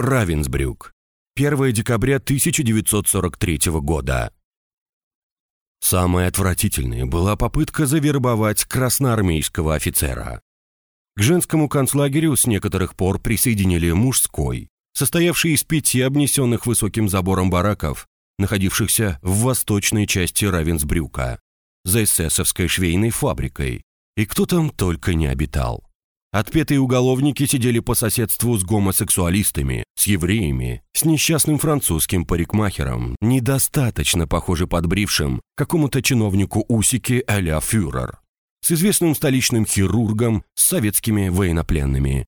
Равенсбрюк. 1 декабря 1943 года. Самой отвратительной была попытка завербовать красноармейского офицера. К женскому концлагерю с некоторых пор присоединили мужской, состоявший из пяти обнесенных высоким забором бараков, находившихся в восточной части Равенсбрюка, за эсэсовской швейной фабрикой, и кто там только не обитал. Отпетые уголовники сидели по соседству с гомосексуалистами, с евреями, с несчастным французским парикмахером, недостаточно, похоже, подбрившим какому-то чиновнику усики а-ля фюрер, с известным столичным хирургом, с советскими военнопленными.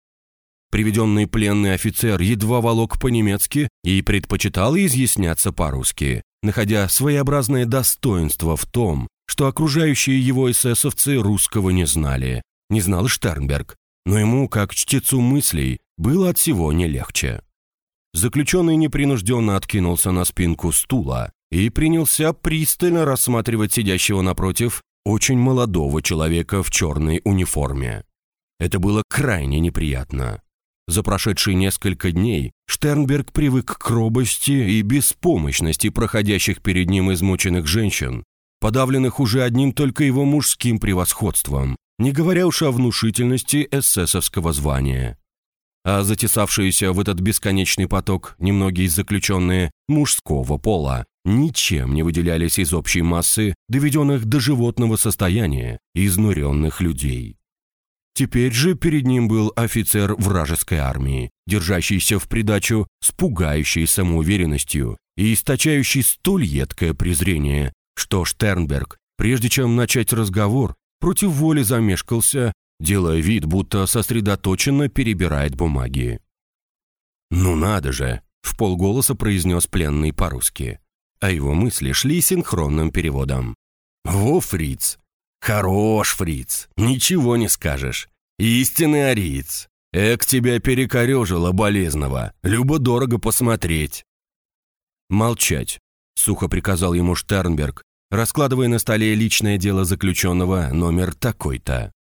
Приведенный пленный офицер едва волок по-немецки и предпочитал изъясняться по-русски, находя своеобразное достоинство в том, что окружающие его эсэсовцы русского не знали. Не знал Штернберг, но ему, как чтецу мыслей, было от всего не легче. Заключенный непринужденно откинулся на спинку стула и принялся пристально рассматривать сидящего напротив очень молодого человека в черной униформе. Это было крайне неприятно. За прошедшие несколько дней Штернберг привык к робости и беспомощности проходящих перед ним измученных женщин, подавленных уже одним только его мужским превосходством, не говоря уж о внушительности эсэсовского звания. А затесавшиеся в этот бесконечный поток немногие заключенные мужского пола ничем не выделялись из общей массы доведенных до животного состояния изнуренных людей. Теперь же перед ним был офицер вражеской армии, держащийся в придачу с пугающей самоуверенностью и источающий столь едкое презрение, что Штернберг, прежде чем начать разговор, против воли замешкался, делая вид, будто сосредоточенно перебирает бумаги. «Ну надо же!» — в полголоса произнес пленный по-русски, а его мысли шли синхронным переводом. «Во, фриц! Хорош, фриц! Ничего не скажешь! Истинный ариец! Эк, тебя перекорежило болезного! Любо-дорого посмотреть!» «Молчать!» — сухо приказал ему Штернберг, раскладывая на столе личное дело заключенного номер такой-то.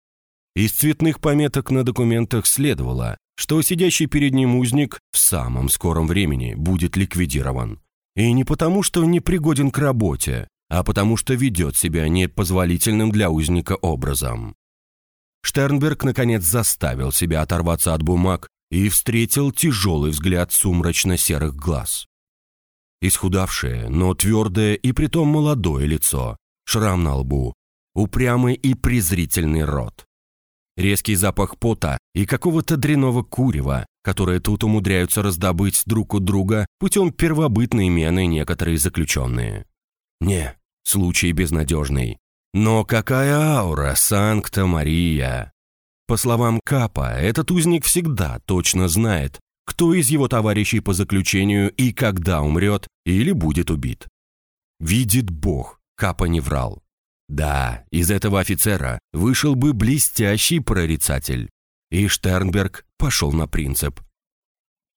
Из цветных пометок на документах следовало, что сидящий перед ним узник в самом скором времени будет ликвидирован. И не потому, что не пригоден к работе, а потому что ведет себя непозволительным для узника образом. Штернберг, наконец, заставил себя оторваться от бумаг и встретил тяжелый взгляд сумрачно-серых глаз. Исхудавшее, но твердое и притом молодое лицо, шрам на лбу, упрямый и презрительный рот. Резкий запах пота и какого-то дряного курева, которое тут умудряются раздобыть друг у друга путем первобытной мены некоторые заключенные. Не, случай безнадежный. Но какая аура Санкта-Мария! По словам Капа, этот узник всегда точно знает, кто из его товарищей по заключению и когда умрет или будет убит. Видит Бог, Капа не врал. Да, из этого офицера вышел бы блестящий прорицатель. И Штернберг пошел на принцип.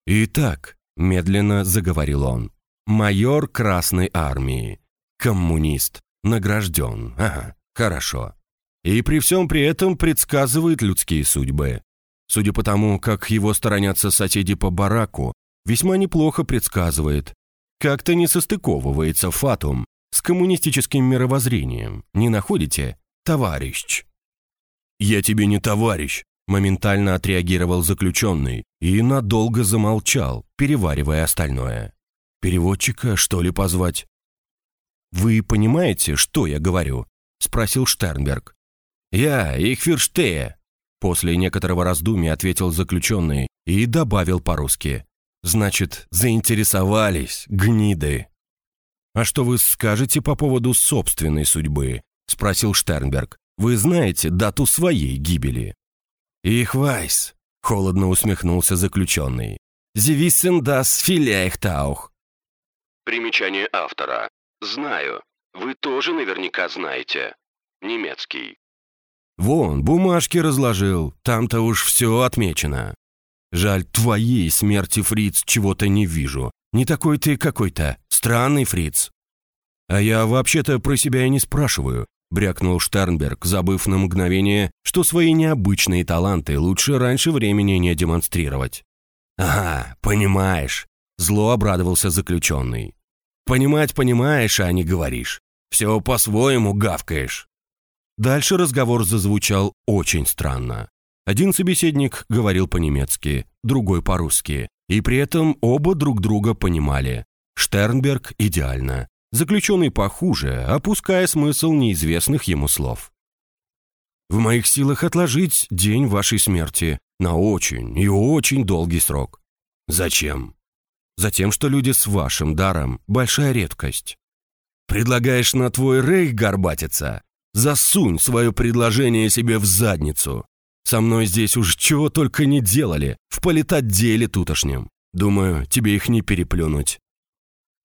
«Итак», — медленно заговорил он, — «майор Красной Армии, коммунист, награжден, ага, хорошо. И при всем при этом предсказывает людские судьбы. Судя по тому, как его сторонятся соседи по бараку, весьма неплохо предсказывает. Как-то не состыковывается фатум с коммунистическим мировоззрением, не находите, товарищ? «Я тебе не товарищ», — моментально отреагировал заключенный и надолго замолчал, переваривая остальное. «Переводчика, что ли, позвать?» «Вы понимаете, что я говорю?» — спросил Штернберг. «Я, Ихферштея», После некоторого раздумья ответил заключенный и добавил по-русски. «Значит, заинтересовались, гниды». «А что вы скажете по поводу собственной судьбы?» – спросил Штернберг. «Вы знаете дату своей гибели?» «Их вайс», – холодно усмехнулся заключенный. «Зевиссен дас филяйхтаух». Примечание автора. «Знаю. Вы тоже наверняка знаете. Немецкий». Вон, бумажки разложил, там-то уж все отмечено. Жаль, твоей смерти, фриц, чего-то не вижу. Не такой ты какой-то, странный фриц. А я вообще-то про себя и не спрашиваю, брякнул Штернберг, забыв на мгновение, что свои необычные таланты лучше раньше времени не демонстрировать. «Ага, понимаешь», — зло обрадовался заключенный. «Понимать понимаешь, а не говоришь. Все по-своему гавкаешь». Дальше разговор зазвучал очень странно. Один собеседник говорил по-немецки, другой по-русски, и при этом оба друг друга понимали. Штернберг идеально, заключенный похуже, опуская смысл неизвестных ему слов. «В моих силах отложить день вашей смерти на очень и очень долгий срок. Зачем? Затем, что люди с вашим даром – большая редкость. Предлагаешь на твой рейх горбатиться? Засунь свое предложение себе в задницу. Со мной здесь уж чего только не делали, в политотделе тутошнем. Думаю, тебе их не переплюнуть.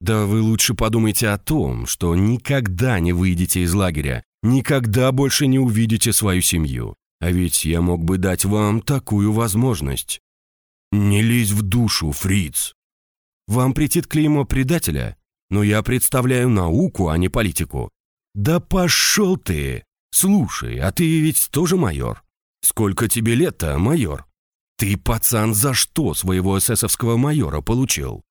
Да вы лучше подумайте о том, что никогда не выйдете из лагеря, никогда больше не увидите свою семью. А ведь я мог бы дать вам такую возможность. Не лезь в душу, фриц. Вам претит клеймо предателя, но я представляю науку, а не политику. Да пошел ты! Слушай, а ты ведь тоже майор. Сколько тебе лет-то, майор? Ты, пацан, за что своего эсэсовского майора получил?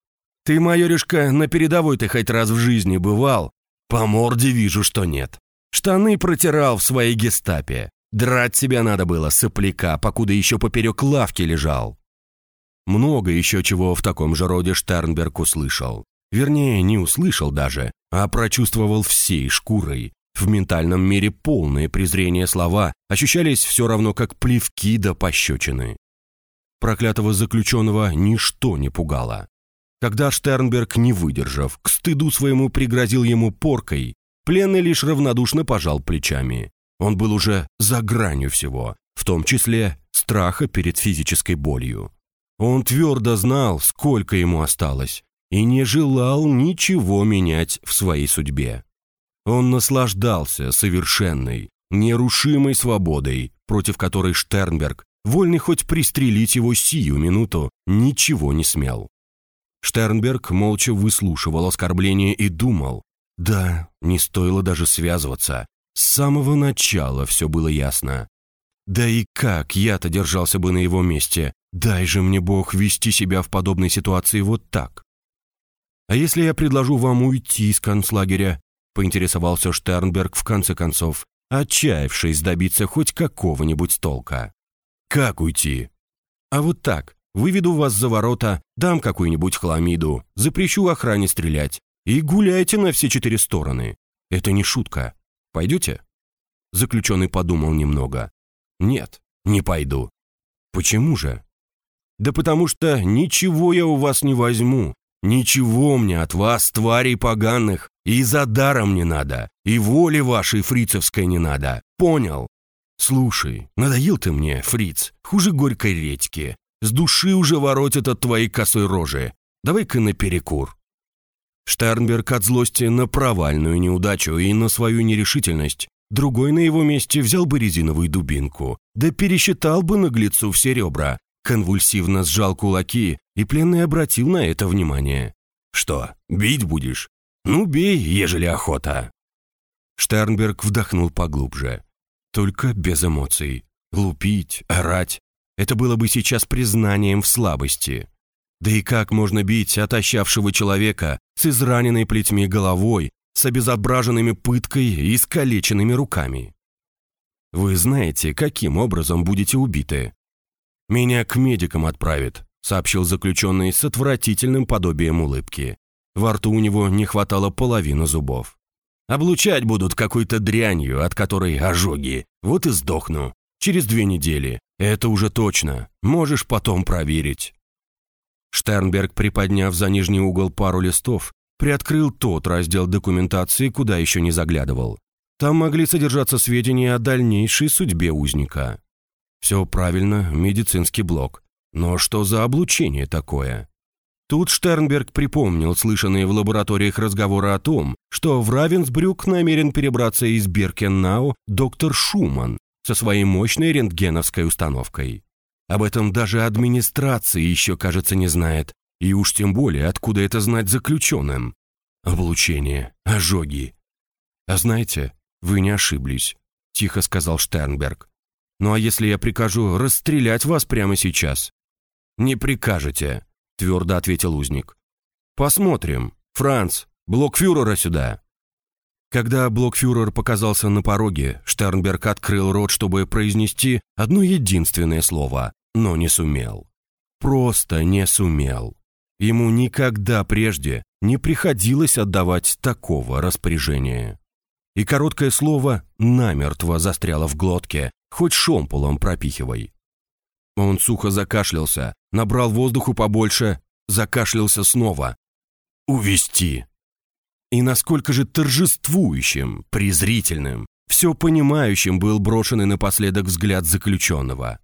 Ты, майоришка, на передовой ты хоть раз в жизни бывал? По морде вижу, что нет. Штаны протирал в своей гестапе. Драть себя надо было, сопляка, покуда еще поперек лавки лежал. Много еще чего в таком же роде Штернберг услышал. Вернее, не услышал даже, а прочувствовал всей шкурой. В ментальном мире полное презрение слова ощущались все равно как плевки до пощечины. Проклятого заключенного ничто не пугало. Когда Штернберг, не выдержав, к стыду своему пригрозил ему поркой, пленный лишь равнодушно пожал плечами. Он был уже за гранью всего, в том числе страха перед физической болью. Он твердо знал, сколько ему осталось, и не желал ничего менять в своей судьбе. Он наслаждался совершенной, нерушимой свободой, против которой Штернберг, вольный хоть пристрелить его сию минуту, ничего не смел. Штернберг молча выслушивал оскорбление и думал, да, не стоило даже связываться. С самого начала все было ясно. Да и как я-то держался бы на его месте? Дай же мне Бог вести себя в подобной ситуации вот так. А если я предложу вам уйти из концлагеря? Поинтересовался Штернберг в конце концов, отчаявшись добиться хоть какого-нибудь толка. Как уйти? А вот так. Выведу вас за ворота, дам какую-нибудь хламиду, запрещу охране стрелять и гуляйте на все четыре стороны. Это не шутка. Пойдете?» Заключенный подумал немного. «Нет, не пойду». «Почему же?» «Да потому что ничего я у вас не возьму. Ничего мне от вас, тварей поганых, и за даром не надо, и воли вашей фрицевской не надо. Понял? Слушай, надоел ты мне, фриц, хуже горькой редьки. С души уже воротят от твоей косой рожи. Давай-ка наперекур». Штернберг от злости на провальную неудачу и на свою нерешительность. Другой на его месте взял бы резиновую дубинку, да пересчитал бы наглецу все ребра, конвульсивно сжал кулаки, и пленный обратил на это внимание. «Что, бить будешь? Ну, бей, ежели охота». Штернберг вдохнул поглубже. Только без эмоций. Лупить, орать. Это было бы сейчас признанием в слабости. Да и как можно бить отощавшего человека с израненной плетьми головой, с обезображенными пыткой и искалеченными руками? Вы знаете, каким образом будете убиты? Меня к медикам отправят, сообщил заключенный с отвратительным подобием улыбки. Во рту у него не хватало половины зубов. Облучать будут какой-то дрянью, от которой ожоги. Вот и сдохну. Через две недели. Это уже точно. Можешь потом проверить. Штернберг, приподняв за нижний угол пару листов, приоткрыл тот раздел документации, куда еще не заглядывал. Там могли содержаться сведения о дальнейшей судьбе узника. Все правильно, медицинский блок. Но что за облучение такое? Тут Штернберг припомнил слышанные в лабораториях разговоры о том, что в Равенсбрюк намерен перебраться из Биркеннау доктор Шуман со своей мощной рентгеновской установкой. Об этом даже администрация еще, кажется, не знает. И уж тем более, откуда это знать заключенным. Облучение, ожоги. А знаете, вы не ошиблись, тихо сказал Штернберг. Ну а если я прикажу расстрелять вас прямо сейчас? «Не прикажете», — твердо ответил узник. «Посмотрим. Франц, блокфюрера сюда». Когда блокфюрер показался на пороге, Штернберг открыл рот, чтобы произнести одно единственное слово, но не сумел. Просто не сумел. Ему никогда прежде не приходилось отдавать такого распоряжения. И короткое слово намертво застряло в глотке, хоть шомполом пропихивай. Он сухо закашлялся, набрал воздуху побольше, закашлялся снова. «Увести!» И насколько же торжествующим, презрительным, все понимающим был брошенный напоследок взгляд заключенного.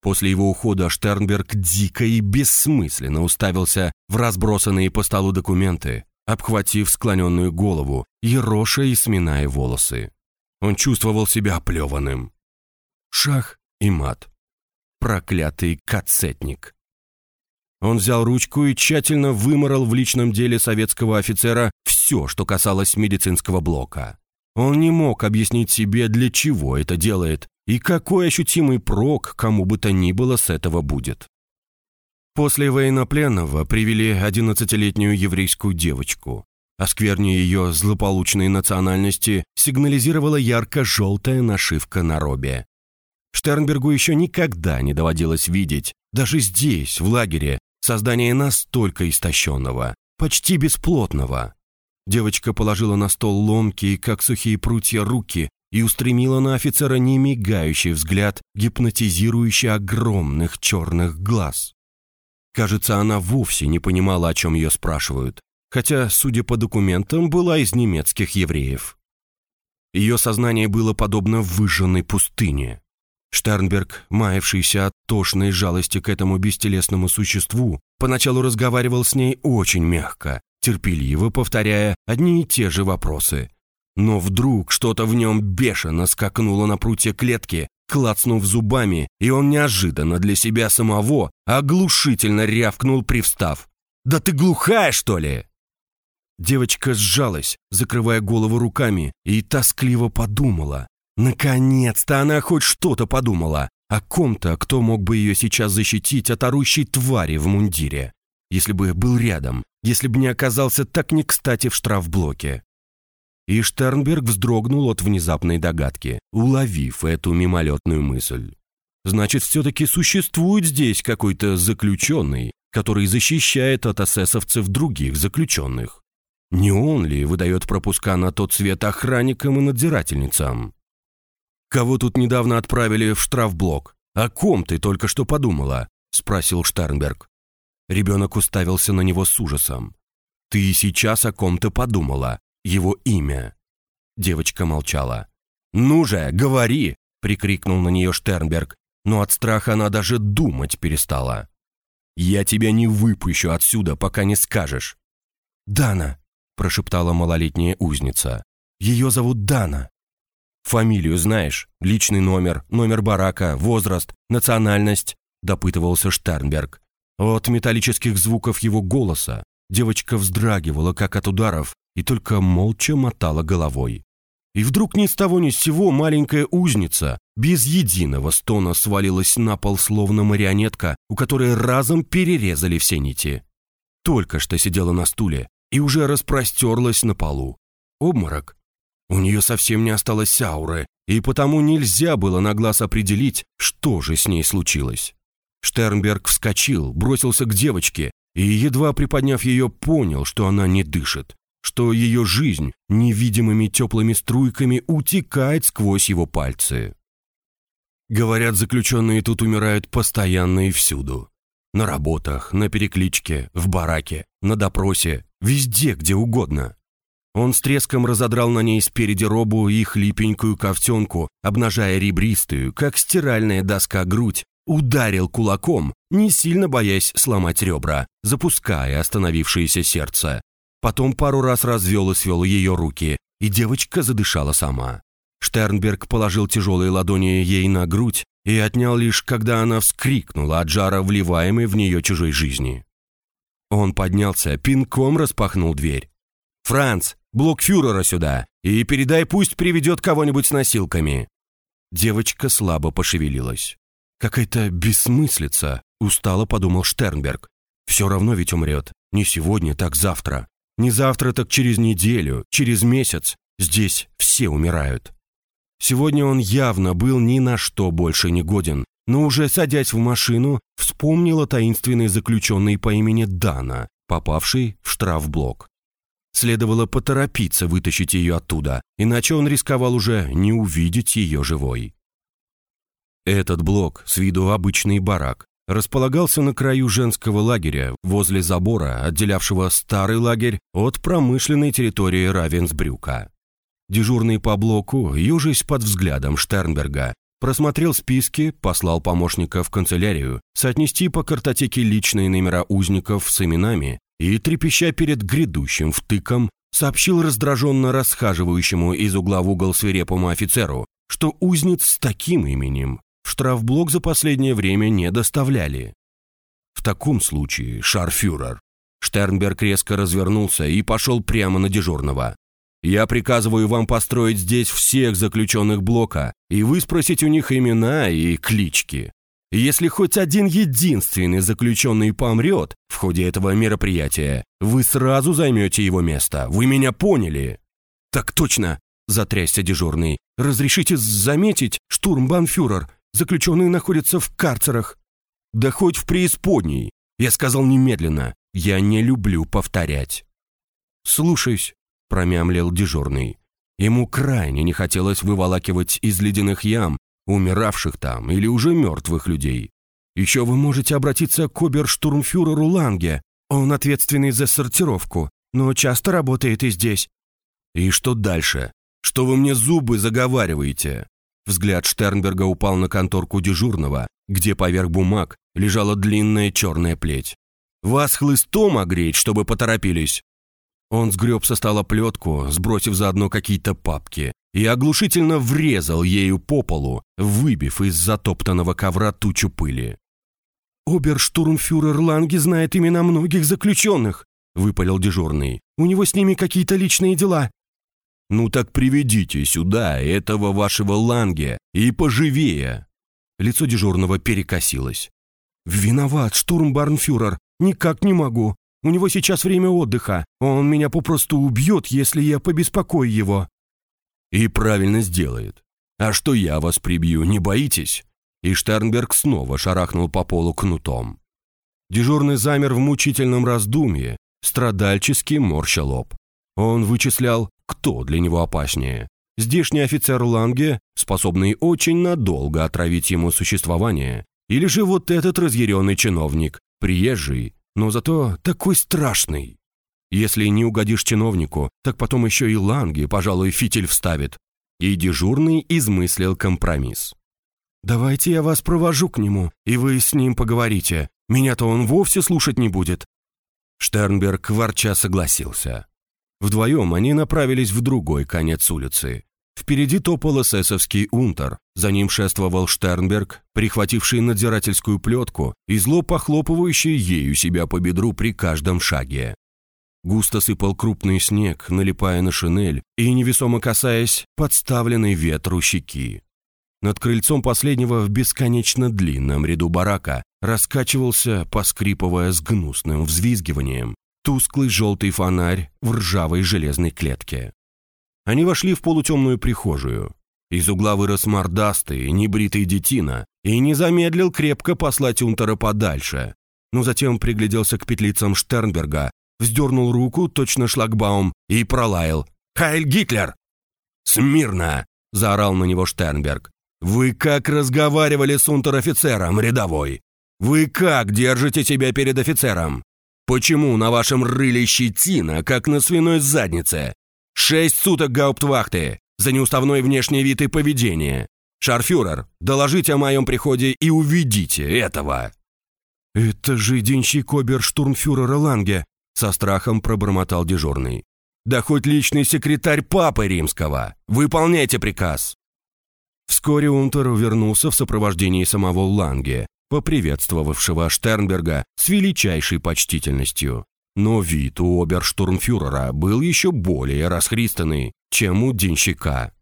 После его ухода Штернберг дико и бессмысленно уставился в разбросанные по столу документы, обхватив склоненную голову, ероша и сминая волосы. Он чувствовал себя оплеванным. Шах и мат. Проклятый кацетник. Он взял ручку и тщательно выморал в личном деле советского офицера все, что касалось медицинского блока. Он не мог объяснить себе, для чего это делает и какой ощутимый прок кому бы то ни было с этого будет. После военнопленного привели 11-летнюю еврейскую девочку. О скверне ее злополучной национальности сигнализировала ярко-желтая нашивка на робе. Штернбергу еще никогда не доводилось видеть, даже здесь, в лагере, создание настолько истощенного, почти бесплотного. Девочка положила на стол ломкие, как сухие прутья, руки и устремила на офицера немигающий взгляд, гипнотизирующий огромных черных глаз. Кажется, она вовсе не понимала, о чем ее спрашивают, хотя, судя по документам, была из немецких евреев. Ее сознание было подобно выжженной пустыне. Штернберг, маявшийся от тошной жалости к этому бестелесному существу, поначалу разговаривал с ней очень мягко, терпеливо повторяя одни и те же вопросы. Но вдруг что-то в нем бешено скакнуло на прутье клетки, клацнув зубами, и он неожиданно для себя самого оглушительно рявкнул, привстав. «Да ты глухая, что ли?» Девочка сжалась, закрывая голову руками, и тоскливо подумала. Наконец-то она хоть что-то подумала. О ком-то, кто мог бы ее сейчас защитить от орущей твари в мундире. Если бы был рядом, если бы не оказался так не кстати в штрафблоке. И Штернберг вздрогнул от внезапной догадки, уловив эту мимолетную мысль. Значит, все-таки существует здесь какой-то заключенный, который защищает от эсэсовцев других заключенных. Не он ли выдает пропуска на тот свет охранникам и надзирательницам? «Кого тут недавно отправили в штрафблок? О ком ты только что подумала?» – спросил Штернберг. Ребенок уставился на него с ужасом. «Ты сейчас о ком-то подумала. Его имя». Девочка молчала. «Ну же, говори!» – прикрикнул на нее Штернберг, но от страха она даже думать перестала. «Я тебя не выпущу отсюда, пока не скажешь». «Дана», – прошептала малолетняя узница. «Ее зовут Дана». «Фамилию знаешь? Личный номер, номер барака, возраст, национальность?» – допытывался Штернберг. От металлических звуков его голоса девочка вздрагивала, как от ударов, и только молча мотала головой. И вдруг ни с того ни с сего маленькая узница без единого стона свалилась на пол, словно марионетка, у которой разом перерезали все нити. Только что сидела на стуле и уже распростерлась на полу. Обморок у нее совсем не осталось ауры, и потому нельзя было на глаз определить, что же с ней случилось. Штернберг вскочил, бросился к девочке и, едва приподняв ее, понял, что она не дышит, что ее жизнь невидимыми теплыми струйками утекает сквозь его пальцы. Говорят, заключенные тут умирают постоянно и всюду. На работах, на перекличке, в бараке, на допросе, везде, где угодно. Он с треском разодрал на ней спереди робу и хлипенькую ковтенку, обнажая ребристую, как стиральная доска грудь, ударил кулаком, не сильно боясь сломать ребра, запуская остановившееся сердце. Потом пару раз развел и свел ее руки, и девочка задышала сама. Штернберг положил тяжелые ладони ей на грудь и отнял лишь, когда она вскрикнула от жара, вливаемой в нее чужой жизни. Он поднялся, пинком распахнул дверь. «Франц, блокфюрера сюда и передай, пусть приведет кого-нибудь с носилками». Девочка слабо пошевелилась. Какая-то бессмыслица, Устало подумал Штернберг. Все равно ведь умрет. Не сегодня, так завтра. Не завтра, так через неделю, через месяц. Здесь все умирают. Сегодня он явно был ни на что больше не годен, но уже садясь в машину, вспомнил о таинственной заключенной по имени Дана, попавшей в штрафблок. Следовало поторопиться вытащить ее оттуда, иначе он рисковал уже не увидеть ее живой. Этот блок, с виду обычный барак, располагался на краю женского лагеря, возле забора, отделявшего старый лагерь от промышленной территории Равенсбрюка. Дежурный по блоку, южись под взглядом Штернберга, просмотрел списки, послал помощника в канцелярию соотнести по картотеке личные номера узников с именами и, трепеща перед грядущим втыком, сообщил раздраженно расхаживающему из угла в угол свирепому офицеру, что узниц с таким именем в штрафблок за последнее время не доставляли. В таком случае, шарфюрер, Штернберг резко развернулся и пошел прямо на дежурного. «Я приказываю вам построить здесь всех заключенных блока, и вы спросите у них имена и клички. Если хоть один единственный заключенный помрет в ходе этого мероприятия, вы сразу займете его место. Вы меня поняли?» «Так точно!» – затрясся дежурный. «Разрешите заметить, штурмбанфюрер, заключенные находятся в карцерах». «Да хоть в преисподней!» Я сказал немедленно. «Я не люблю повторять». «Слушаюсь», – промямлил дежурный. Ему крайне не хотелось выволакивать из ледяных ям умиравших там или уже мертвых людей. Еще вы можете обратиться к оберштурмфюреру Ланге. Он ответственный за сортировку, но часто работает и здесь. И что дальше? Что вы мне зубы заговариваете? Взгляд Штернберга упал на конторку дежурного, где поверх бумаг лежала длинная черная плеть. «Вас хлыстом огреть, чтобы поторопились?» Он сгреб со стола плетку, сбросив заодно какие-то папки, и оглушительно врезал ею по полу, выбив из затоптанного ковра тучу пыли. «Оберштурмфюрер Ланги знает имена многих заключенных», — выпалил дежурный. «У него с ними какие-то личные дела». «Ну так приведите сюда этого вашего Ланге и поживее». Лицо дежурного перекосилось. «Виноват, штурмбарнфюрер, никак не могу. У него сейчас время отдыха. Он меня попросту убьет, если я побеспокою его». «И правильно сделает. А что я вас прибью, не боитесь?» И Штернберг снова шарахнул по полу кнутом. Дежурный замер в мучительном раздумье, страдальчески морща лоб. Он вычислял, кто для него опаснее. Здешний офицер Ланге, способный очень надолго отравить ему существование, или же вот этот разъяренный чиновник, приезжий, но зато такой страшный. Если не угодишь чиновнику, так потом еще и Ланги, пожалуй, фитиль вставит. И дежурный измыслил компромисс. «Давайте я вас провожу к нему, и вы с ним поговорите. Меня-то он вовсе слушать не будет». Штернберг ворча согласился. Вдвоем они направились в другой конец улицы. Впереди топал эсэсовский унтер, за ним шествовал Штернберг, прихвативший надзирательскую плетку и зло похлопывающий ею себя по бедру при каждом шаге. Густо сыпал крупный снег, налипая на шинель и невесомо касаясь подставленной ветру щеки. Над крыльцом последнего в бесконечно длинном ряду барака раскачивался, поскрипывая с гнусным взвизгиванием, тусклый желтый фонарь в ржавой железной клетке. Они вошли в полутемную прихожую. Из угла вырос мордастый, небритый детина и не замедлил крепко послать Унтера подальше. Но затем пригляделся к петлицам Штернберга, вздернул руку, точно шлагбаум, и пролаял. «Хайль Гитлер!» «Смирно!» – заорал на него Штернберг. «Вы как разговаривали с унтер-офицером, рядовой? Вы как держите себя перед офицером? Почему на вашем рыле щетина, как на свиной заднице? Шесть суток гауптвахты за неуставной внешний вид и поведение. Шарфюрер, доложите о моем приходе и уведите этого». «Это же денщик оберштурмфюрера Ланге», со страхом пробормотал дежурный. «Да хоть личный секретарь Папы Римского! Выполняйте приказ!» Вскоре Унтер вернулся в сопровождении самого Ланге, поприветствовавшего Штернберга с величайшей почтительностью. Но вид у оберштурмфюрера был еще более расхристанный, чем у денщика.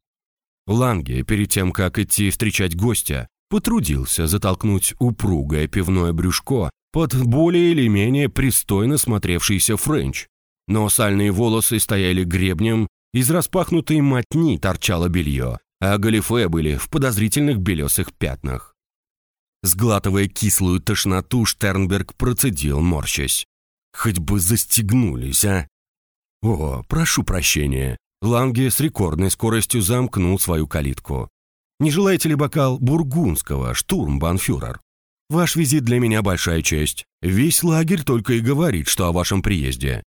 Ланге, перед тем, как идти встречать гостя, потрудился затолкнуть упругое пивное брюшко под более или менее пристойно смотревшийся френч. Но сальные волосы стояли гребнем, из распахнутой мотни торчало белье, а галифе были в подозрительных белесых пятнах. Сглатывая кислую тошноту, Штернберг процедил, морщась. «Хоть бы застегнулись, а!» «О, прошу прощения!» Ланге с рекордной скоростью замкнул свою калитку. «Не желаете ли бокал бургундского, штурмбанфюрер? Ваш визит для меня большая честь. Весь лагерь только и говорит, что о вашем приезде.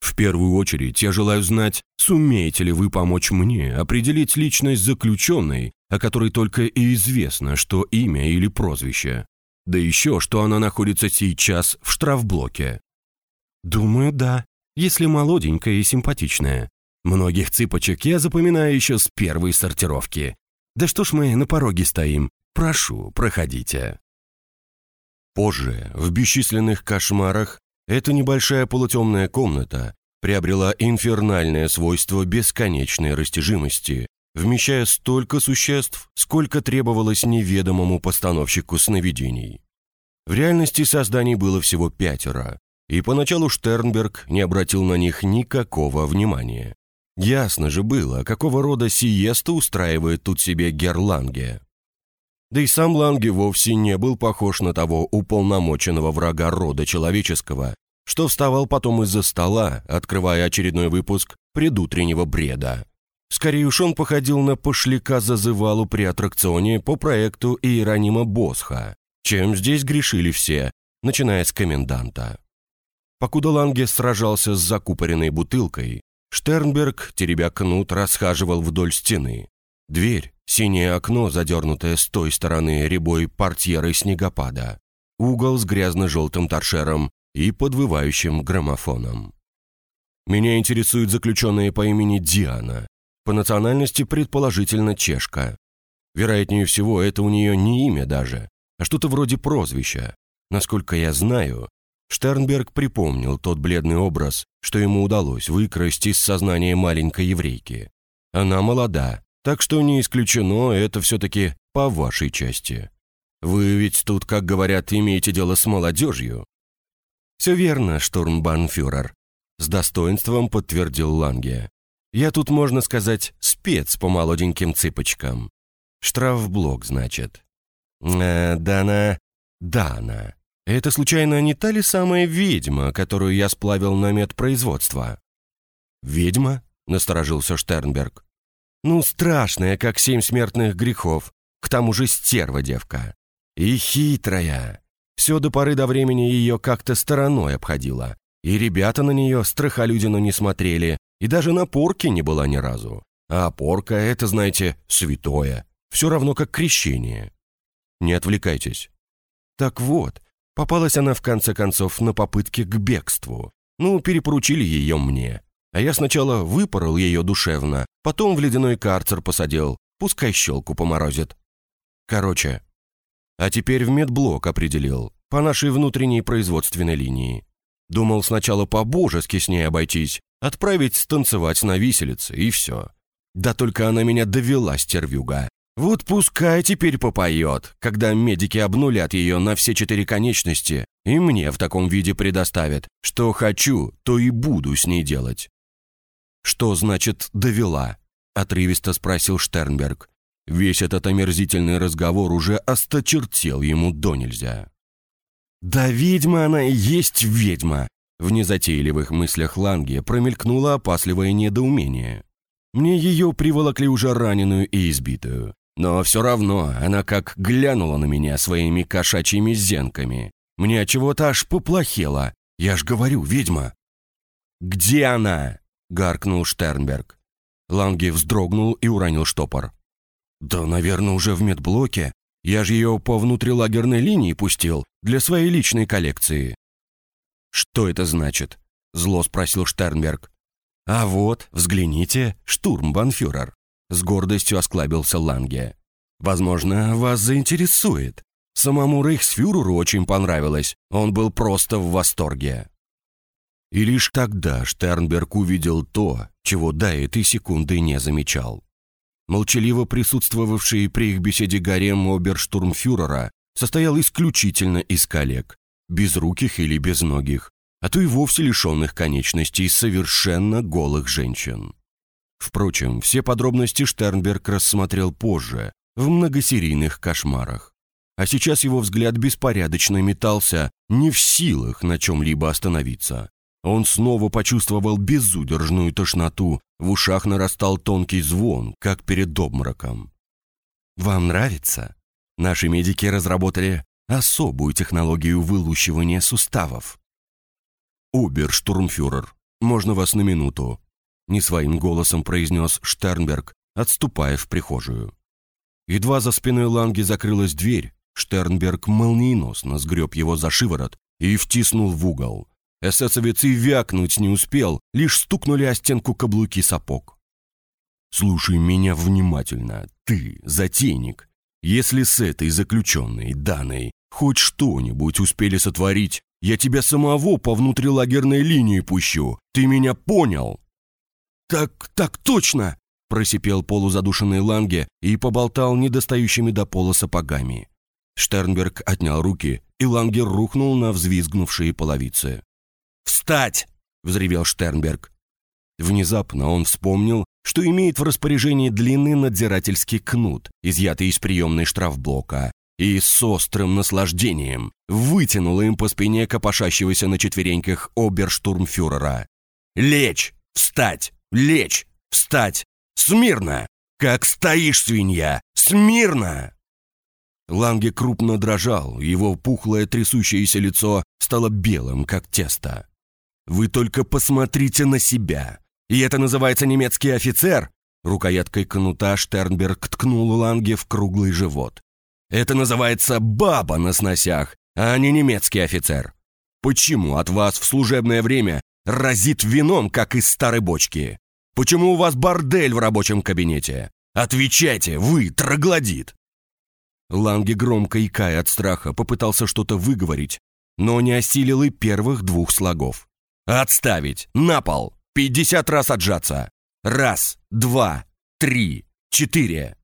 В первую очередь я желаю знать, сумеете ли вы помочь мне определить личность заключенной, о которой только и известно, что имя или прозвище. Да еще, что она находится сейчас в штрафблоке. Думаю, да, если молоденькая и симпатичная. Многих цыпочек я запоминаю еще с первой сортировки. Да что ж мы на пороге стоим? Прошу, проходите. Позже, в бесчисленных кошмарах, эта небольшая полутемная комната приобрела инфернальное свойство бесконечной растяжимости, вмещая столько существ, сколько требовалось неведомому постановщику сновидений. В реальности созданий было всего пятеро, и поначалу Штернберг не обратил на них никакого внимания. Ясно же было, какого рода сиеста устраивает тут себе Герланге. Да и сам Ланге вовсе не был похож на того уполномоченного врага рода человеческого, что вставал потом из-за стола, открывая очередной выпуск предутреннего бреда. Скорее уж он походил на пошляка-зазывалу при аттракционе по проекту Иеронима Босха, чем здесь грешили все, начиная с коменданта. Покуда Ланге сражался с закупоренной бутылкой, Штернберг, теребя кнут, расхаживал вдоль стены. Дверь, синее окно, задернутое с той стороны рябой портьерой снегопада. Угол с грязно-желтым торшером и подвывающим граммофоном. Меня интересует заключенная по имени Диана, по национальности предположительно чешка. Вероятнее всего, это у нее не имя даже, а что-то вроде прозвища. Насколько я знаю, Штернберг припомнил тот бледный образ, что ему удалось выкрасть из сознания маленькой еврейки. Она молода, так что не исключено, это все-таки по вашей части. Вы ведь тут, как говорят, имеете дело с молодежью. «Все верно, штурмбанфюрер», — с достоинством подтвердил Ланге. «Я тут, можно сказать, спец по молоденьким цыпочкам. Штрафблок, значит». «Э, Дана... Дана. Это, случайно, не та ли самая ведьма, которую я сплавил на медпроизводство?» «Ведьма?» — насторожился Штернберг. «Ну, страшная, как семь смертных грехов. К тому же стерва девка. И хитрая. Все до поры до времени ее как-то стороной обходило. И ребята на нее страхолюдину не смотрели, и даже на порке не была ни разу. А порка — это, знаете, святое. Все равно как крещение. Не отвлекайтесь. Так вот, попалась она в конце концов на попытке к бегству. Ну, перепоручили ее мне. А я сначала выпорол ее душевно, потом в ледяной карцер посадил, пускай щелку поморозит. Короче, а теперь в медблок определил, по нашей внутренней производственной линии. Думал сначала по-божески с ней обойтись, отправить станцевать на виселице, и все. Да только она меня довела, стервюга. Вот пускай теперь попоет, когда медики обнулят ее на все четыре конечности и мне в таком виде предоставят. Что хочу, то и буду с ней делать. «Что значит «довела»?» — отрывисто спросил Штернберг. Весь этот омерзительный разговор уже осточертел ему до нельзя. «Да ведьма она и есть ведьма!» В незатейливых мыслях Ланге промелькнуло опасливое недоумение. Мне ее приволокли уже раненую и избитую. Но все равно она как глянула на меня своими кошачьими зенками. Мне чего-то аж поплохело. Я ж говорю, ведьма. «Где она?» — гаркнул Штернберг. Ланге вздрогнул и уронил штопор. «Да, наверное, уже в медблоке. Я же ее по внутрилагерной линии пустил для своей личной коллекции». «Что это значит?» — зло спросил Штернберг. «А вот, взгляните, штурмбанфюрер», — с гордостью осклабился Ланге. «Возможно, вас заинтересует. Самому рейхсфюреру очень понравилось, он был просто в восторге». И лишь тогда Штернберг увидел то, чего до этой секунды не замечал. Молчаливо присутствовавший при их беседе гарем оберштурмфюрера состоял исключительно из коллег, безруких или безногих, а то и вовсе лишенных конечностей совершенно голых женщин. Впрочем, все подробности Штернберг рассмотрел позже, в многосерийных кошмарах. А сейчас его взгляд беспорядочно метался, не в силах на чем-либо остановиться. Он снова почувствовал безудержную тошноту, в ушах нарастал тонкий звон, как перед обмороком. «Вам нравится?» Наши медики разработали особую технологию вылущивания суставов. «Оберштурмфюрер, можно вас на минуту?» Не своим голосом произнес Штернберг, отступая в прихожую. Едва за спиной Ланги закрылась дверь, Штернберг молниеносно сгреб его за шиворот и втиснул в угол. Эсэсовец и вякнуть не успел, лишь стукнули о стенку каблуки сапог. «Слушай меня внимательно, ты, затейник. Если с этой заключенной, Даной, хоть что-нибудь успели сотворить, я тебя самого по внутрилагерной линии пущу. Ты меня понял?» «Так, так точно!» – просипел полузадушенный Ланге и поболтал недостающими до пола сапогами. Штернберг отнял руки, и Лангер рухнул на взвизгнувшие половицы. «Встать!» — взревел Штернберг. Внезапно он вспомнил, что имеет в распоряжении длинный надзирательский кнут, изъятый из приемной штрафблока, и с острым наслаждением вытянул им по спине копошащегося на четвереньках оберштурмфюрера. «Лечь! Встать! Лечь! Встать! Смирно! Как стоишь, свинья! Смирно!» Ланге крупно дрожал, его пухлое трясущееся лицо стало белым, как тесто. «Вы только посмотрите на себя! И это называется немецкий офицер?» Рукояткой кнута Штернберг ткнул Ланге в круглый живот. «Это называется баба на сносях, а не немецкий офицер. Почему от вас в служебное время разит вином, как из старой бочки? Почему у вас бордель в рабочем кабинете? Отвечайте, вы, троглодит!» Ланге громко икая от страха попытался что-то выговорить, но не осилил и первых двух слогов. «Отставить! На пол! Пятьдесят раз отжаться! Раз, два, три, четыре!»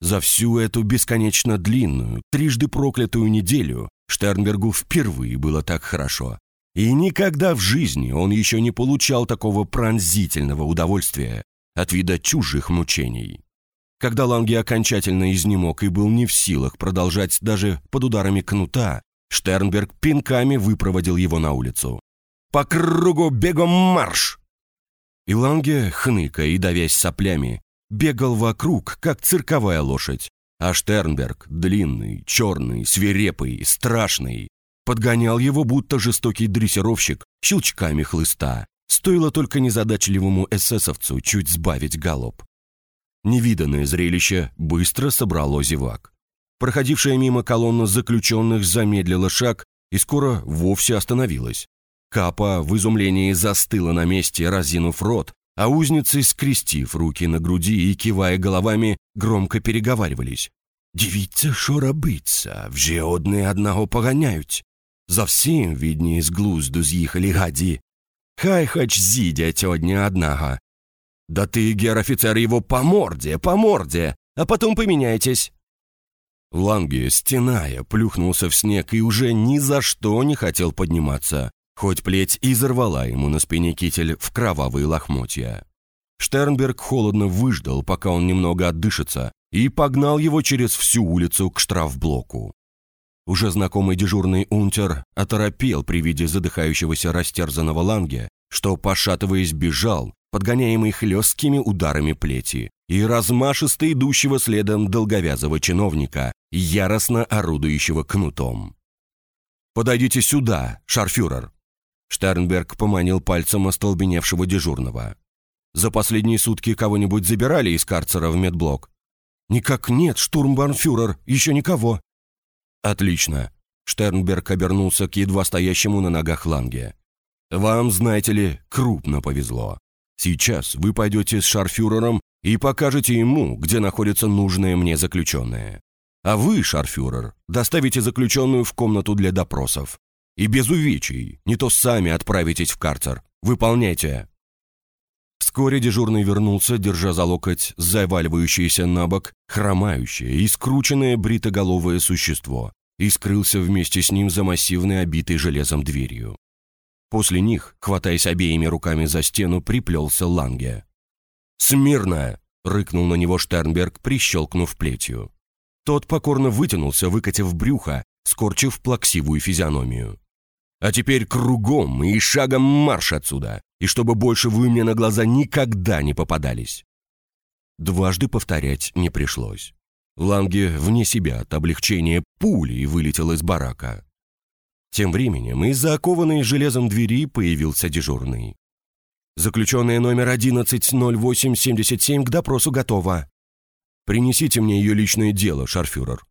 За всю эту бесконечно длинную, трижды проклятую неделю Штернбергу впервые было так хорошо. И никогда в жизни он еще не получал такого пронзительного удовольствия от вида чужих мучений. Когда Ланги окончательно изнемог и был не в силах продолжать даже под ударами кнута, Штернберг пинками выпроводил его на улицу. «По кругу бегом марш!» И Ланге, хныкая и давясь соплями, бегал вокруг, как цирковая лошадь. А Штернберг, длинный, черный, свирепый, страшный, подгонял его, будто жестокий дрессировщик, щелчками хлыста. Стоило только незадачливому эсэсовцу чуть сбавить галоп. Невиданное зрелище быстро собрало зевак. Проходившая мимо колонна заключенных замедлила шаг и скоро вовсе остановилась. Капа в изумлении застыла на месте, разинув рот, а узницы, скрестив руки на груди и кивая головами, громко переговаривались. «Дивіться, що робиться, вже одне одного поганяють. Зовсім, відні, з глузду з'їхали гаді. Хай хоч з'їдять одне одного, «Да ты, гер-офицер, его по морде, по морде, а потом поменяйтесь!» Ланги, стеная, плюхнулся в снег и уже ни за что не хотел подниматься, хоть плеть и взорвала ему на спине китель в кровавые лохмотья. Штернберг холодно выждал, пока он немного отдышится, и погнал его через всю улицу к штрафблоку. Уже знакомый дежурный унтер оторопел при виде задыхающегося растерзанного Ланге, что, пошатываясь, бежал, подгоняемый хлесткими ударами плети, и размашисто идущего следом долговязого чиновника, яростно орудующего кнутом. «Подойдите сюда, шарфюрер!» Штернберг поманил пальцем остолбеневшего дежурного. «За последние сутки кого-нибудь забирали из карцера в медблок?» «Никак нет, штурмбарнфюрер, еще никого». «Отлично». Штернберг обернулся к едва стоящему на ногах Ланге. «Вам, знаете ли, крупно повезло. Сейчас вы пойдете с шарфюрером и покажете ему, где находится нужное мне заключенное. А вы, шарфюрер, доставите заключенную в комнату для допросов. И без увечий, не то сами отправитесь в карцер. Выполняйте. Вскоре дежурный вернулся, держа за локоть заваливающееся на бок, хромающее и скрученное бритоголовое существо, и скрылся вместе с ним за массивной обитой железом дверью. После них, хватаясь обеими руками за стену, приплелся Ланге. «Смирно!» — рыкнул на него Штернберг, прищелкнув плетью. Тот покорно вытянулся, выкатив брюхо, скорчив плаксивую физиономию. «А теперь кругом и шагом марш отсюда, и чтобы больше вы мне на глаза никогда не попадались!» Дважды повторять не пришлось. Ланге вне себя от облегчения пулей вылетел из барака. Тем временем из-за окованной железом двери появился дежурный. «Заключенная номер 110877 к допросу готова. Принесите мне ее личное дело, шарфюрер».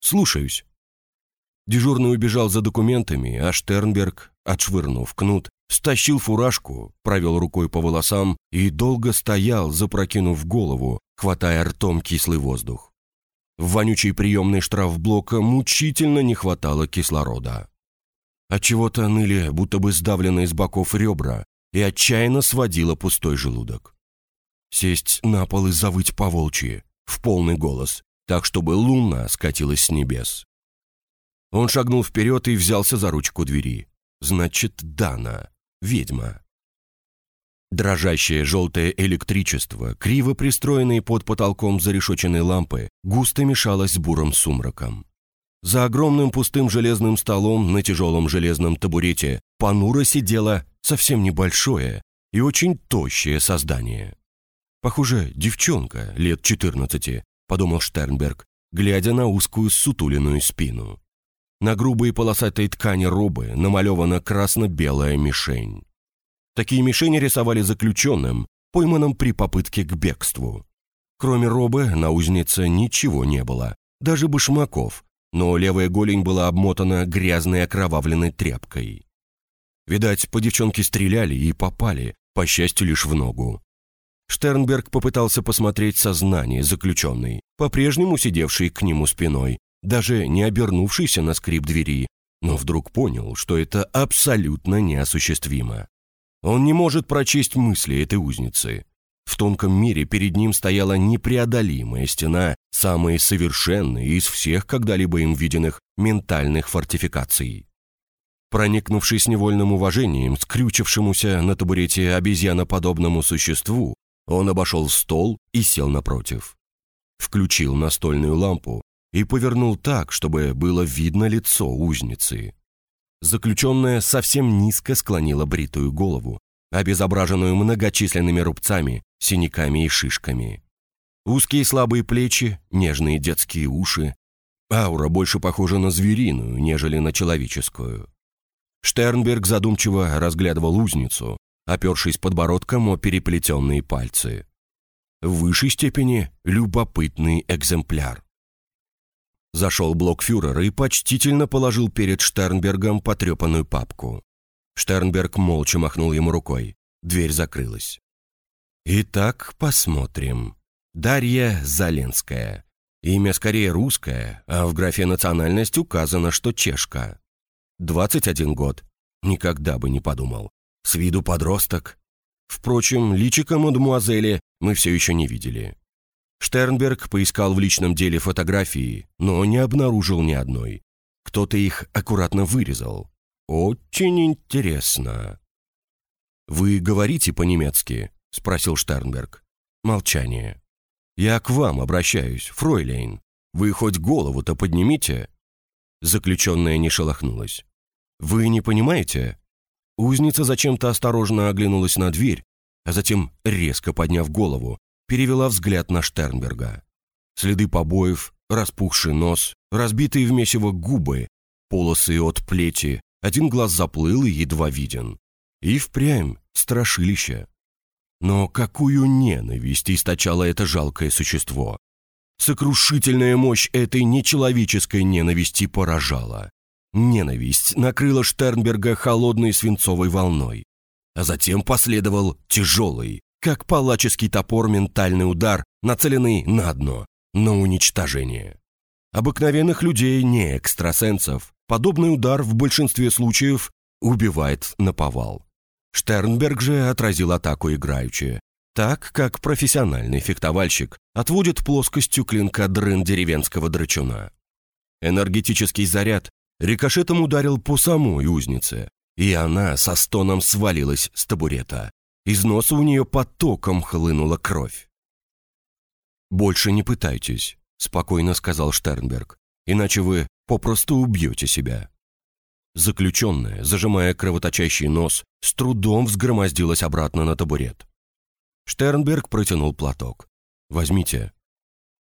«Слушаюсь». Дежурный убежал за документами, а Штернберг, отшвырнув кнут, стащил фуражку, провел рукой по волосам и долго стоял, запрокинув голову, хватая ртом кислый воздух. В вонючей приемной штрафблока мучительно не хватало кислорода. Отчего-то ныли, будто бы сдавленные с боков ребра, и отчаянно сводило пустой желудок. Сесть на пол и завыть по волчьи, в полный голос, так, чтобы луна скатилась с небес. Он шагнул вперед и взялся за ручку двери. Значит, Дана, ведьма. Дрожащее желтое электричество, криво пристроенное под потолком зарешоченной лампы, густо мешалось с бурым сумраком. За огромным пустым железным столом на тяжелом железном табурете понуро сидело совсем небольшое и очень тощее создание. «Похоже, девчонка лет 14, подумал Штернберг, глядя на узкую сутуленную спину. На грубой полосатой ткани робы намалевана красно-белая мишень. Такие мишени рисовали заключенным, пойманным при попытке к бегству. Кроме робы на узнице ничего не было, даже башмаков, но левая голень была обмотана грязной окровавленной тряпкой. Видать, по девчонке стреляли и попали, по счастью, лишь в ногу. Штернберг попытался посмотреть сознание заключенной, по-прежнему сидевшей к нему спиной, даже не обернувшийся на скрип двери, но вдруг понял, что это абсолютно неосуществимо. Он не может прочесть мысли этой узницы. В тонком мире перед ним стояла непреодолимая стена самой совершенной из всех когда-либо им виденных ментальных фортификаций. Проникнувшись невольным уважением, скрючившемуся на табурете обезьяноподобному существу, он обошел стол и сел напротив. Включил настольную лампу и повернул так, чтобы было видно лицо узницы. Заключенная совсем низко склонила бритую голову, обезображенную многочисленными рубцами, синяками и шишками. Узкие слабые плечи, нежные детские уши. Аура больше похожа на звериную, нежели на человеческую. Штернберг задумчиво разглядывал узницу, опершись подбородком о переплетенные пальцы. В высшей степени любопытный экземпляр. Зашел блокфюрер и почтительно положил перед Штернбергом потрепанную папку. Штернберг молча махнул ему рукой. Дверь закрылась. «Итак, посмотрим. Дарья Заленская. Имя скорее русское, а в графе «национальность» указано, что чешка. 21 год. Никогда бы не подумал. С виду подросток. Впрочем, личика мадемуазели мы все еще не видели. Штернберг поискал в личном деле фотографии, но не обнаружил ни одной. Кто-то их аккуратно вырезал. Очень интересно. «Вы говорите по-немецки?» — спросил Штернберг. Молчание. «Я к вам обращаюсь, фройлейн. Вы хоть голову-то поднимите?» Заключенная не шелохнулась. «Вы не понимаете?» Узница зачем-то осторожно оглянулась на дверь, а затем, резко подняв голову, перевела взгляд на Штернберга. Следы побоев, распухший нос, разбитые в месиво губы, полосы от плети, один глаз заплыл и едва виден. И впрямь страшилище. Но какую ненависть источало это жалкое существо? Сокрушительная мощь этой нечеловеческой ненависти поражала. Ненависть накрыла Штернберга холодной свинцовой волной. А затем последовал тяжелый, как палаческий топор ментальный удар, нацеленный на дно, на уничтожение. Обыкновенных людей, не экстрасенсов, подобный удар в большинстве случаев убивает на повал. Штернберг же отразил атаку играючи, Так, как профессиональный фехтовальщик отводит плоскостью клинка дрын деревенского драчуна. Энергетический заряд рикошетом ударил по самой узнице, и она со стоном свалилась с табурета. Из носа у нее потоком хлынула кровь. «Больше не пытайтесь», — спокойно сказал Штернберг, «иначе вы попросту убьете себя». Заключенная, зажимая кровоточащий нос, с трудом взгромоздилась обратно на табурет. Штернберг протянул платок. «Возьмите».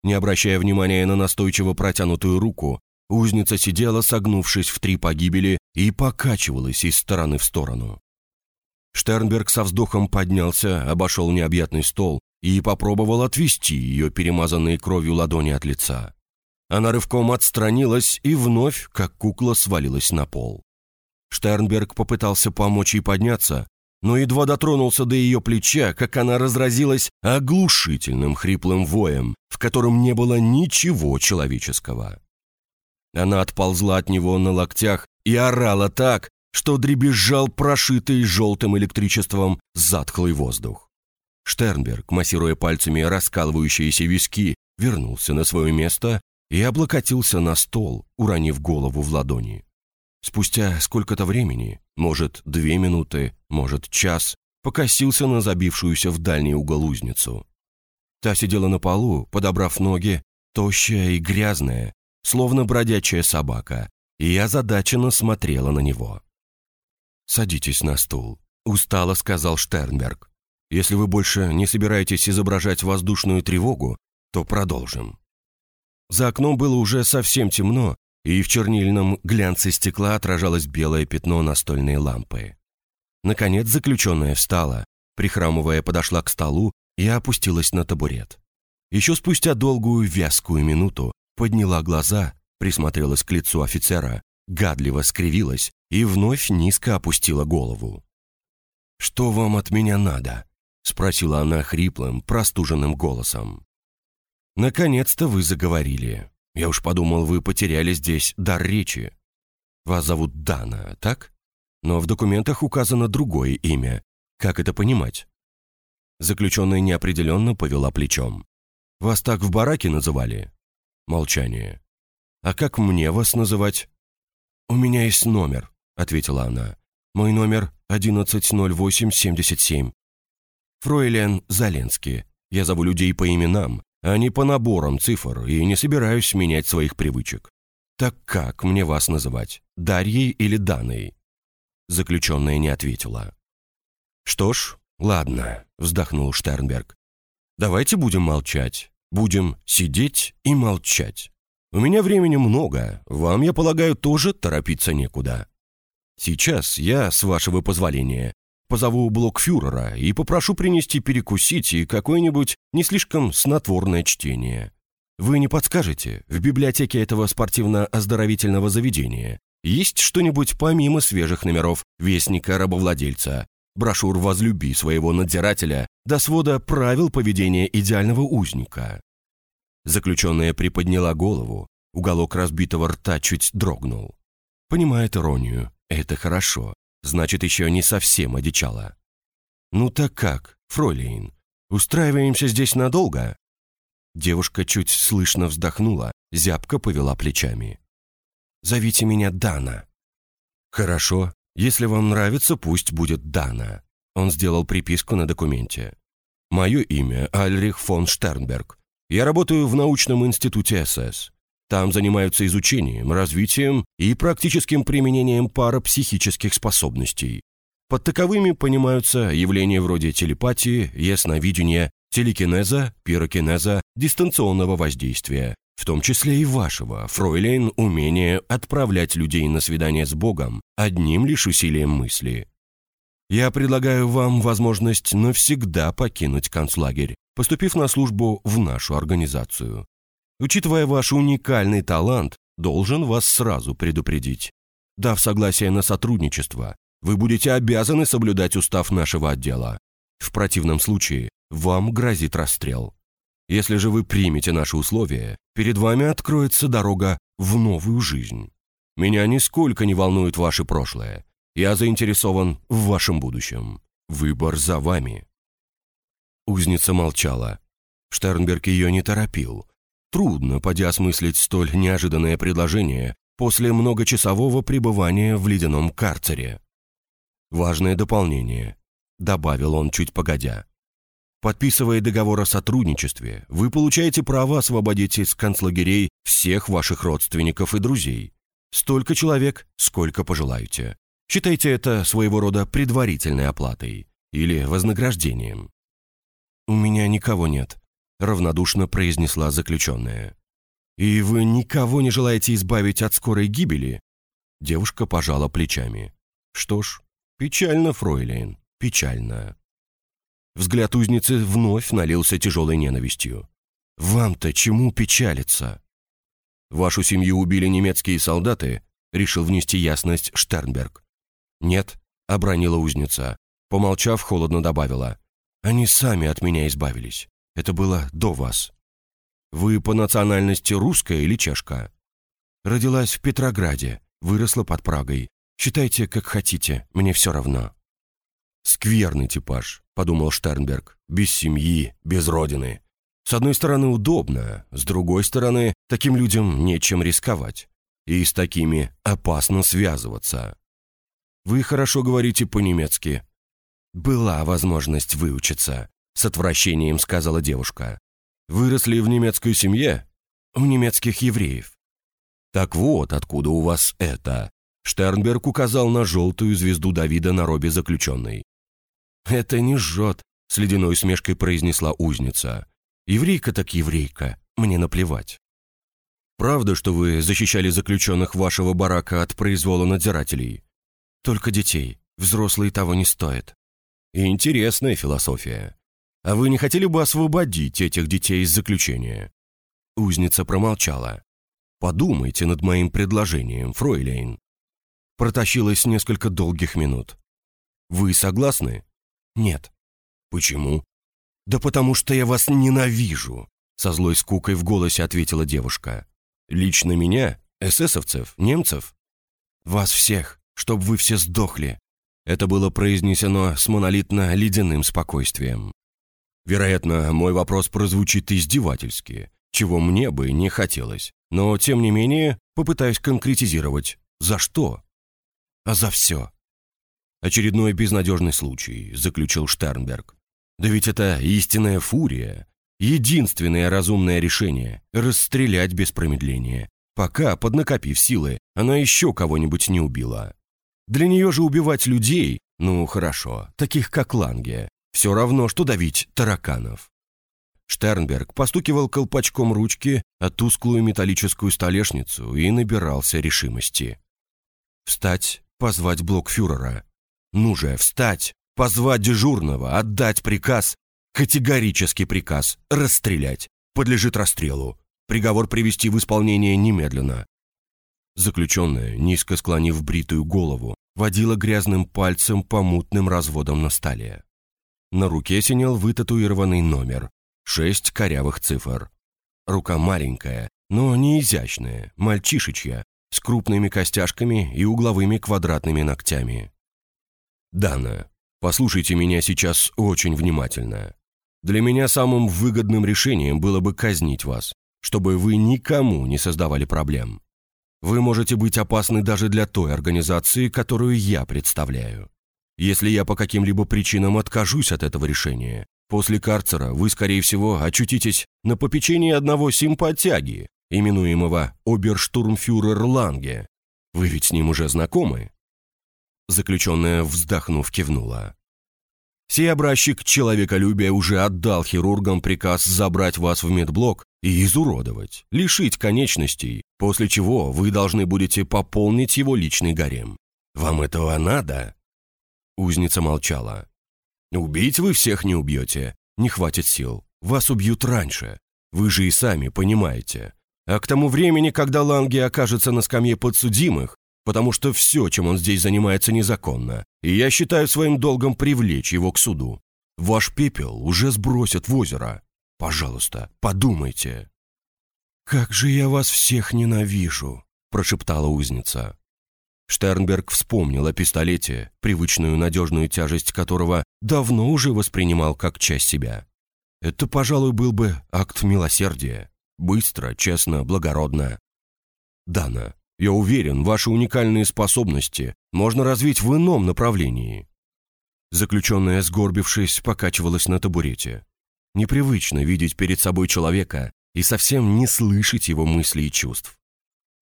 Не обращая внимания на настойчиво протянутую руку, узница сидела, согнувшись в три погибели, и покачивалась из стороны в сторону. Штернберг со вздохом поднялся, обошел необъятный стол и попробовал отвести ее перемазанные кровью ладони от лица. Она рывком отстранилась и вновь, как кукла, свалилась на пол. Штернберг попытался помочь ей подняться, но едва дотронулся до ее плеча, как она разразилась оглушительным хриплым воем, в котором не было ничего человеческого. Она отползла от него на локтях и орала так, что дребезжал прошитый желтым электричеством затхлый воздух. Штернберг, массируя пальцами раскалывающиеся виски, вернулся на свое место и облокотился на стол, уронив голову в ладони. Спустя сколько-то времени, может, две минуты, может, час, покосился на забившуюся в дальний угол узницу. Та сидела на полу, подобрав ноги, тощая и грязная, словно бродячая собака, и озадаченно смотрела на него. «Садитесь на стул», — устало сказал Штернберг. «Если вы больше не собираетесь изображать воздушную тревогу, то продолжим». За окном было уже совсем темно, и в чернильном глянце стекла отражалось белое пятно настольной лампы. Наконец заключенная встала, прихрамывая, подошла к столу и опустилась на табурет. Еще спустя долгую вязкую минуту подняла глаза, присмотрелась к лицу офицера, гадливо скривилась и вновь низко опустила голову. «Что вам от меня надо?» — спросила она хриплым, простуженным голосом. «Наконец-то вы заговорили. Я уж подумал, вы потеряли здесь дар речи. Вас зовут Дана, так? Но в документах указано другое имя. Как это понимать?» Заключенная неопределенно повела плечом. «Вас так в бараке называли?» Молчание. «А как мне вас называть?» «У меня есть номер», — ответила она. «Мой номер 110877. Фройлен Заленский. Я зову людей по именам, а не по наборам цифр, и не собираюсь менять своих привычек. Так как мне вас называть? Дарьей или Даной?» Заключенная не ответила. «Что ж, ладно», — вздохнул Штернберг. «Давайте будем молчать. Будем сидеть и молчать. У меня времени много, вам, я полагаю, тоже торопиться некуда. Сейчас я, с вашего позволения, позову блокфюрера и попрошу принести перекусить и какое-нибудь не слишком снотворное чтение. Вы не подскажете, в библиотеке этого спортивно-оздоровительного заведения есть что-нибудь помимо свежих номеров Вестника рабовладельца, брошюр «Возлюби своего надзирателя» до свода правил поведения идеального узника. Заключенная приподняла голову, уголок разбитого рта чуть дрогнул. Понимает иронию, это хорошо, значит, еще не совсем одичала. «Ну так как, фройлейн, устраиваемся здесь надолго?» Девушка чуть слышно вздохнула, зябко повела плечами. «Зовите меня Дана». «Хорошо, если вам нравится, пусть будет Дана». Он сделал приписку на документе. «Мое имя Альрих фон Штернберг. Я работаю в научном институте СС. Там занимаются изучением, развитием и практическим применением парапсихических способностей. Под таковыми понимаются явления вроде телепатии, ясновидения, телекинеза, пирокинеза, дистанционного воздействия, в том числе и вашего, фройлейн, умение отправлять людей на свидание с Богом одним лишь усилием мысли. Я предлагаю вам возможность навсегда покинуть концлагерь, поступив на службу в нашу организацию. Учитывая ваш уникальный талант, должен вас сразу предупредить. Дав согласие на сотрудничество, вы будете обязаны соблюдать устав нашего отдела. В противном случае вам грозит расстрел. Если же вы примете наши условия, перед вами откроется дорога в новую жизнь. Меня нисколько не волнует ваше прошлое. Я заинтересован в вашем будущем. Выбор за вами. Узница молчала. Штернберг ее не торопил. Трудно, поди осмыслить столь неожиданное предложение после многочасового пребывания в ледяном карцере. «Важное дополнение», — добавил он чуть погодя. Подписывая договор о сотрудничестве, вы получаете право освободить из концлагерей всех ваших родственников и друзей. Столько человек, сколько пожелаете. Считайте это своего рода предварительной оплатой или вознаграждением. «У меня никого нет», — равнодушно произнесла заключенная. «И вы никого не желаете избавить от скорой гибели?» Девушка пожала плечами. «Что ж, печально, фройлейн, печально». Взгляд узницы вновь налился тяжелой ненавистью. «Вам-то чему печалиться?» «Вашу семью убили немецкие солдаты?» — решил внести ясность Штернберг. «Нет», — обронила узница. Помолчав, холодно добавила. «Они сами от меня избавились. Это было до вас». «Вы по национальности русская или чешка?» «Родилась в Петрограде, выросла под Прагой. Считайте, как хотите, мне все равно». «Скверный типаж», — подумал Штернберг. «Без семьи, без родины. С одной стороны, удобно, с другой стороны, таким людям нечем рисковать. И с такими опасно связываться». «Вы хорошо говорите по-немецки». «Была возможность выучиться», — с отвращением сказала девушка. «Выросли в немецкой семье?» «У немецких евреев». «Так вот, откуда у вас это?» Штернберг указал на желтую звезду Давида на робе заключенной. «Это не жжет», — с ледяной усмешкой произнесла узница. «Еврейка так еврейка, мне наплевать». «Правда, что вы защищали заключенных вашего барака от произвола надзирателей?» «Только детей. Взрослые того не стоят». «Интересная философия. А вы не хотели бы освободить этих детей из заключения?» Узница промолчала. «Подумайте над моим предложением, фройлейн». Протащилось несколько долгих минут. «Вы согласны?» «Нет». «Почему?» «Да потому что я вас ненавижу», — со злой скукой в голосе ответила девушка. «Лично меня? Эсэсовцев? Немцев?» «Вас всех, чтоб вы все сдохли». Это было произнесено с монолитно-ледяным спокойствием. Вероятно, мой вопрос прозвучит издевательски, чего мне бы не хотелось. Но, тем не менее, попытаюсь конкретизировать. За что? А за все. Очередной безнадежный случай, заключил Штернберг. Да ведь это истинная фурия. Единственное разумное решение – расстрелять без промедления, пока, поднакопив силы, она еще кого-нибудь не убила. Для нее же убивать людей, ну хорошо, таких как Ланге, все равно, что давить тараканов. Штернберг постукивал колпачком ручки о тусклую металлическую столешницу и набирался решимости. Встать, позвать блокфюрера, ну же, встать, позвать дежурного, отдать приказ. Категорический приказ. Расстрелять. Подлежит расстрелу. Приговор привести в исполнение немедленно. Заключенная, низко склонив бритую голову, водила грязным пальцем по мутным разводам на столе. На руке синел вытатуированный номер. Шесть корявых цифр. Рука маленькая, но не изящная, мальчишечья, с крупными костяшками и угловыми квадратными ногтями. Дана, послушайте меня сейчас очень внимательно. Для меня самым выгодным решением было бы казнить вас, чтобы вы никому не создавали проблем. Вы можете быть опасны даже для той организации, которую я представляю. Если я по каким-либо причинам откажусь от этого решения, после карцера вы, скорее всего, очутитесь на попечении одного симпатяги, именуемого оберштурмфюрер Ланге. Вы ведь с ним уже знакомы? Заключенная, вздохнув, кивнула. Сей образчик человеколюбия уже отдал хирургам приказ забрать вас в медблок и изуродовать, лишить конечностей, после чего вы должны будете пополнить его личный гарем. Вам этого надо?» Узница молчала. «Убить вы всех не убьете. Не хватит сил. Вас убьют раньше. Вы же и сами понимаете. А к тому времени, когда Ланги окажется на скамье подсудимых, потому что все, чем он здесь занимается, незаконно, и я считаю своим долгом привлечь его к суду. Ваш пепел уже сбросят в озеро. Пожалуйста, подумайте». «Как же я вас всех ненавижу!» – прошептала узница. Штернберг вспомнил о пистолете, привычную надежную тяжесть которого давно уже воспринимал как часть себя. Это, пожалуй, был бы акт милосердия. Быстро, честно, благородно. Дана, я уверен, ваши уникальные способности можно развить в ином направлении. Заключенная, сгорбившись, покачивалась на табурете. Непривычно видеть перед собой человека и совсем не слышать его мыслей и чувств.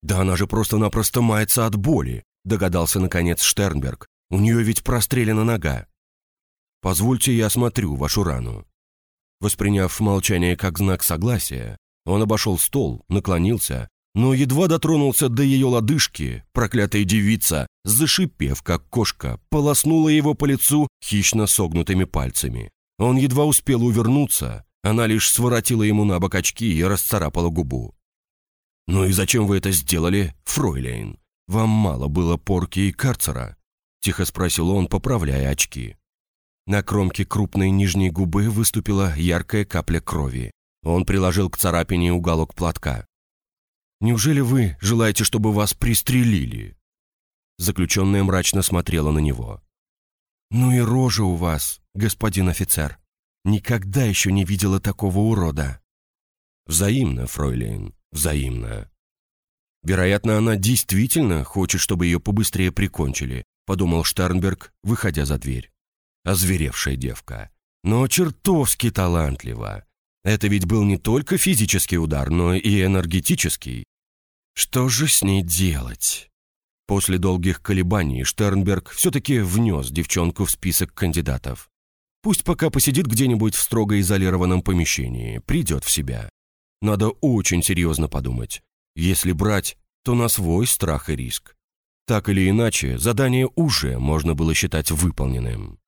«Да она же просто-напросто мается от боли», догадался наконец Штернберг. «У нее ведь прострелена нога». «Позвольте я осмотрю вашу рану». Восприняв молчание как знак согласия, он обошел стол, наклонился, но едва дотронулся до ее лодыжки, проклятая девица, зашипев, как кошка, полоснула его по лицу хищно согнутыми пальцами. Он едва успел увернуться, она лишь своротила ему на бок очки и расцарапала губу. «Ну и зачем вы это сделали, фройлейн? Вам мало было порки и карцера?» — тихо спросил он, поправляя очки. На кромке крупной нижней губы выступила яркая капля крови. Он приложил к царапине уголок платка. «Неужели вы желаете, чтобы вас пристрелили?» Заключенная мрачно смотрела на него. «Ну и рожа у вас, господин офицер. Никогда еще не видела такого урода». «Взаимно, фройлейн, взаимно». «Вероятно, она действительно хочет, чтобы ее побыстрее прикончили», подумал Штернберг, выходя за дверь. Озверевшая девка. Но чертовски талантлива. Это ведь был не только физический удар, но и энергетический. Что же с ней делать? После долгих колебаний Штернберг все-таки внес девчонку в список кандидатов. Пусть пока посидит где-нибудь в строго изолированном помещении, придет в себя. Надо очень серьезно подумать. Если брать, то на свой страх и риск. Так или иначе, задание уже можно было считать выполненным.